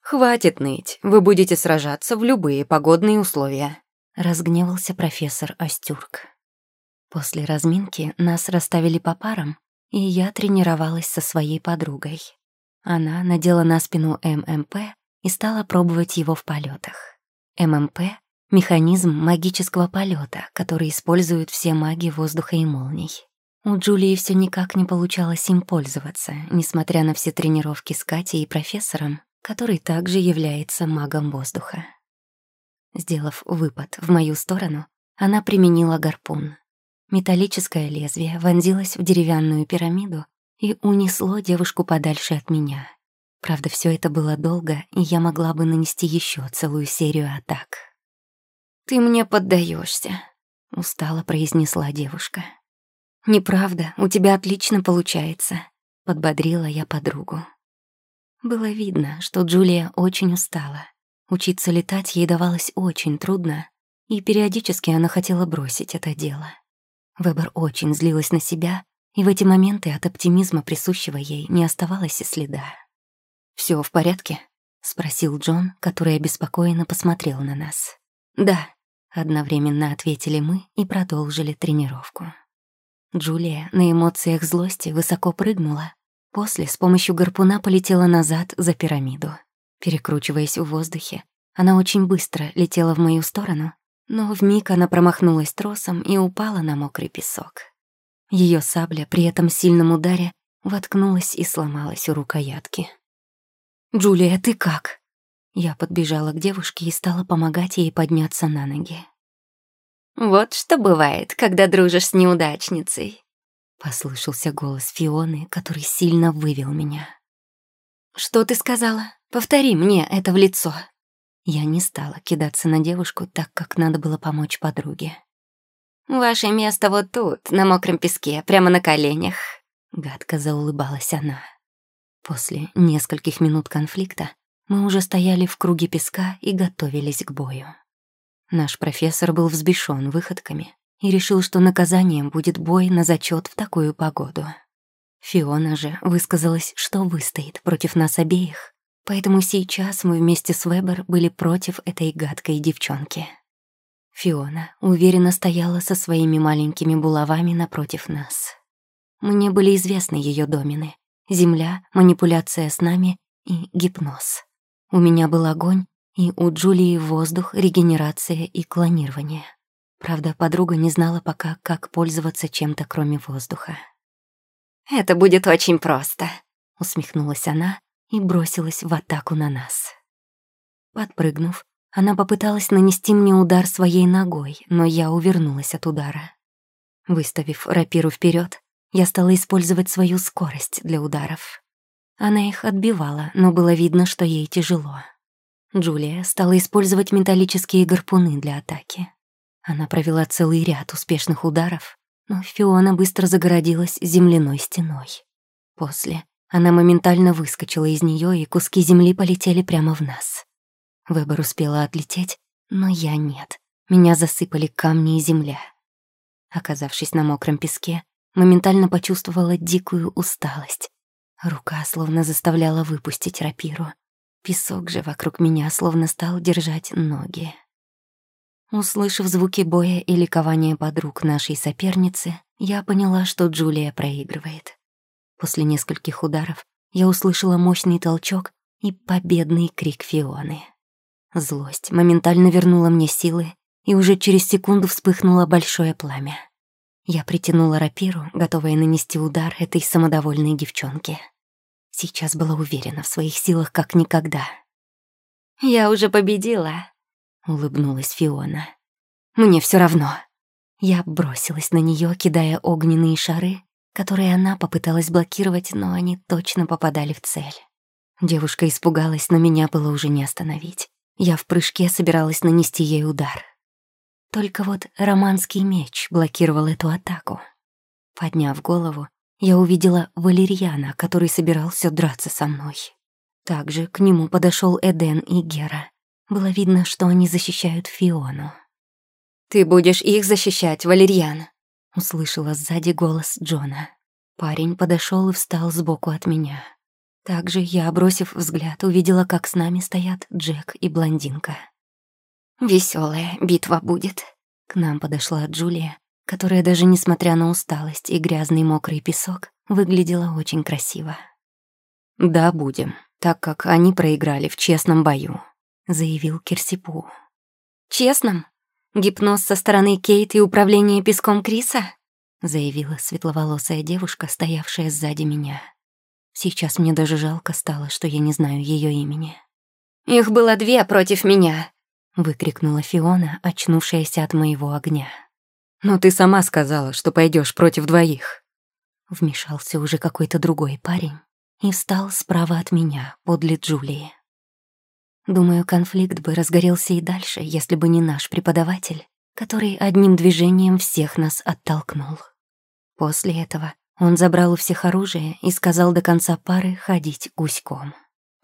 «Хватит ныть, вы будете сражаться в любые погодные условия», — разгневался профессор Остюрк. После разминки нас расставили по парам, и я тренировалась со своей подругой. Она надела на спину ММП и стала пробовать его в полетах. ММП — механизм магического полета, который используют все маги воздуха и молний. У Джулии все никак не получалось им пользоваться, несмотря на все тренировки с Катей и профессором, который также является магом воздуха. Сделав выпад в мою сторону, она применила гарпун. Металлическое лезвие вонзилось в деревянную пирамиду и унесло девушку подальше от меня. Правда, все это было долго, и я могла бы нанести еще целую серию атак. «Ты мне поддаешься, устало произнесла девушка. «Неправда, у тебя отлично получается», — подбодрила я подругу. Было видно, что Джулия очень устала. Учиться летать ей давалось очень трудно, и периодически она хотела бросить это дело. Вебер очень злилась на себя, и в эти моменты от оптимизма, присущего ей, не оставалось и следа. Все в порядке?» — спросил Джон, который обеспокоенно посмотрел на нас. «Да», — одновременно ответили мы и продолжили тренировку. Джулия на эмоциях злости высоко прыгнула, после с помощью гарпуна полетела назад за пирамиду. Перекручиваясь в воздухе, она очень быстро летела в мою сторону, но вмиг она промахнулась тросом и упала на мокрый песок. Ее сабля при этом сильном ударе воткнулась и сломалась у рукоятки. «Джулия, ты как?» Я подбежала к девушке и стала помогать ей подняться на ноги. «Вот что бывает, когда дружишь с неудачницей», — послышался голос Фионы, который сильно вывел меня. «Что ты сказала? Повтори мне это в лицо», я не стала кидаться на девушку, так как надо было помочь подруге. «Ваше место вот тут, на мокром песке, прямо на коленях», — гадко заулыбалась она. После нескольких минут конфликта мы уже стояли в круге песка и готовились к бою. Наш профессор был взбешен выходками и решил, что наказанием будет бой на зачет в такую погоду. Фиона же высказалась, что выстоит против нас обеих, Поэтому сейчас мы вместе с Вебер были против этой гадкой девчонки. Фиона уверенно стояла со своими маленькими булавами напротив нас. Мне были известны ее домены. Земля, манипуляция с нами и гипноз. У меня был огонь, и у Джулии воздух, регенерация и клонирование. Правда, подруга не знала пока, как пользоваться чем-то, кроме воздуха. «Это будет очень просто», — усмехнулась она и бросилась в атаку на нас. Подпрыгнув, она попыталась нанести мне удар своей ногой, но я увернулась от удара. Выставив рапиру вперед, я стала использовать свою скорость для ударов. Она их отбивала, но было видно, что ей тяжело. Джулия стала использовать металлические гарпуны для атаки. Она провела целый ряд успешных ударов, но Фиона быстро загородилась земляной стеной. После она моментально выскочила из нее, и куски земли полетели прямо в нас. Вебер успела отлететь, но я нет. Меня засыпали камни и земля. Оказавшись на мокром песке, моментально почувствовала дикую усталость. Рука словно заставляла выпустить рапиру. Песок же вокруг меня словно стал держать ноги. Услышав звуки боя и ликования подруг нашей соперницы, я поняла, что Джулия проигрывает. После нескольких ударов я услышала мощный толчок и победный крик Фионы. Злость моментально вернула мне силы, и уже через секунду вспыхнуло большое пламя. Я притянула рапиру, готовая нанести удар этой самодовольной девчонке. Сейчас была уверена в своих силах как никогда. «Я уже победила», улыбнулась Фиона. Мне все равно. Я бросилась на нее, кидая огненные шары, которые она попыталась блокировать, но они точно попадали в цель. Девушка испугалась, но меня было уже не остановить. Я в прыжке собиралась нанести ей удар. Только вот романский меч блокировал эту атаку. Подняв голову, я увидела Валерьяна, который собирался драться со мной. Также к нему подошел Эден и Гера. Было видно, что они защищают Фиону. «Ты будешь их защищать, Валерьян», — услышала сзади голос Джона. Парень подошел и встал сбоку от меня. Также я, бросив взгляд, увидела, как с нами стоят Джек и блондинка. Веселая битва будет», — к нам подошла Джулия, которая даже несмотря на усталость и грязный мокрый песок, выглядела очень красиво. «Да, будем, так как они проиграли в честном бою», заявил Кирсипу. «Честным? Гипноз со стороны Кейт и управление песком Криса?» заявила светловолосая девушка, стоявшая сзади меня. Сейчас мне даже жалко стало, что я не знаю ее имени. «Их было две против меня!» — выкрикнула Фиона, очнувшаяся от моего огня. «Но ты сама сказала, что пойдешь против двоих». Вмешался уже какой-то другой парень и встал справа от меня, подле Джулии. Думаю, конфликт бы разгорелся и дальше, если бы не наш преподаватель, который одним движением всех нас оттолкнул. После этого он забрал у всех оружие и сказал до конца пары ходить гуськом.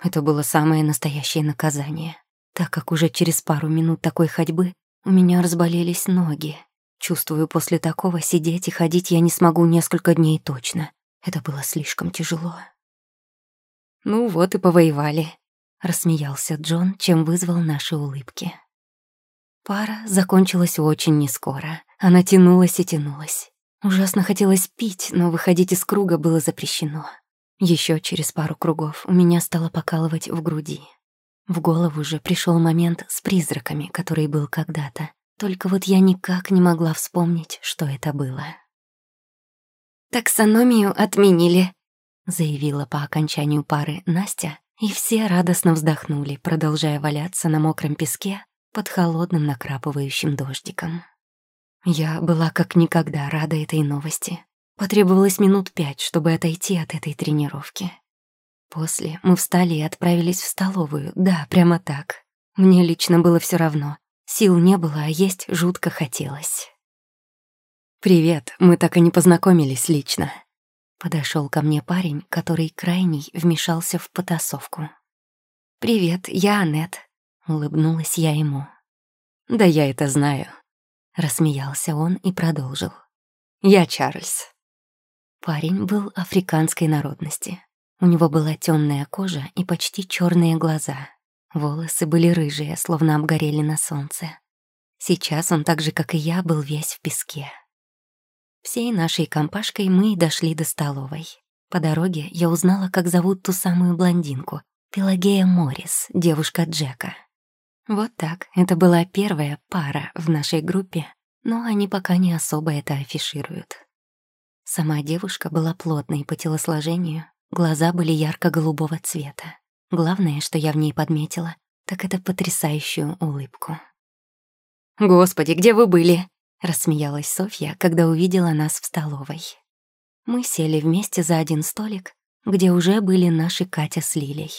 Это было самое настоящее наказание, так как уже через пару минут такой ходьбы у меня разболелись ноги. Чувствую, после такого сидеть и ходить я не смогу несколько дней точно. Это было слишком тяжело. Ну вот и повоевали, рассмеялся Джон, чем вызвал наши улыбки. Пара закончилась очень нескоро. Она тянулась и тянулась. Ужасно хотелось пить, но выходить из круга было запрещено. Еще через пару кругов у меня стало покалывать в груди. В голову же пришел момент с призраками, который был когда-то. Только вот я никак не могла вспомнить, что это было. «Таксономию отменили», — заявила по окончанию пары Настя, и все радостно вздохнули, продолжая валяться на мокром песке под холодным накрапывающим дождиком. Я была как никогда рада этой новости. Потребовалось минут пять, чтобы отойти от этой тренировки. После мы встали и отправились в столовую, да, прямо так. Мне лично было все равно. Сил не было, а есть жутко хотелось. «Привет, мы так и не познакомились лично», Подошел ко мне парень, который крайний вмешался в потасовку. «Привет, я Аннет», — улыбнулась я ему. «Да я это знаю», — рассмеялся он и продолжил. «Я Чарльз». Парень был африканской народности. У него была темная кожа и почти черные глаза. Волосы были рыжие, словно обгорели на солнце. Сейчас он так же, как и я, был весь в песке. Всей нашей компашкой мы дошли до столовой. По дороге я узнала, как зовут ту самую блондинку — Пелагея Моррис, девушка Джека. Вот так, это была первая пара в нашей группе, но они пока не особо это афишируют. Сама девушка была плотной по телосложению, глаза были ярко-голубого цвета. Главное, что я в ней подметила, так это потрясающую улыбку. «Господи, где вы были?» — рассмеялась Софья, когда увидела нас в столовой. Мы сели вместе за один столик, где уже были наши Катя с Лилей.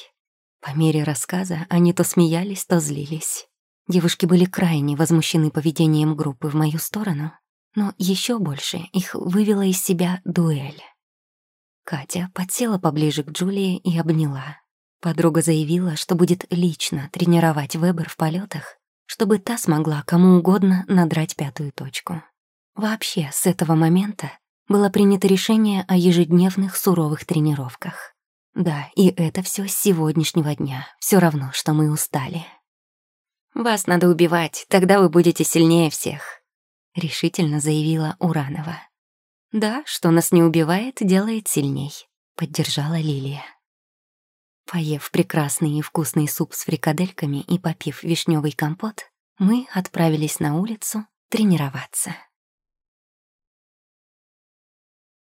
По мере рассказа они то смеялись, то злились. Девушки были крайне возмущены поведением группы в мою сторону, но еще больше их вывела из себя дуэль. Катя подсела поближе к Джулии и обняла. Подруга заявила, что будет лично тренировать Вебер в полетах, чтобы та смогла кому угодно надрать пятую точку. Вообще, с этого момента было принято решение о ежедневных суровых тренировках. Да, и это все с сегодняшнего дня. Все равно, что мы устали. «Вас надо убивать, тогда вы будете сильнее всех», — решительно заявила Уранова. «Да, что нас не убивает, делает сильней», — поддержала Лилия. Поев прекрасный и вкусный суп с фрикадельками и попив вишневый компот, мы отправились на улицу тренироваться.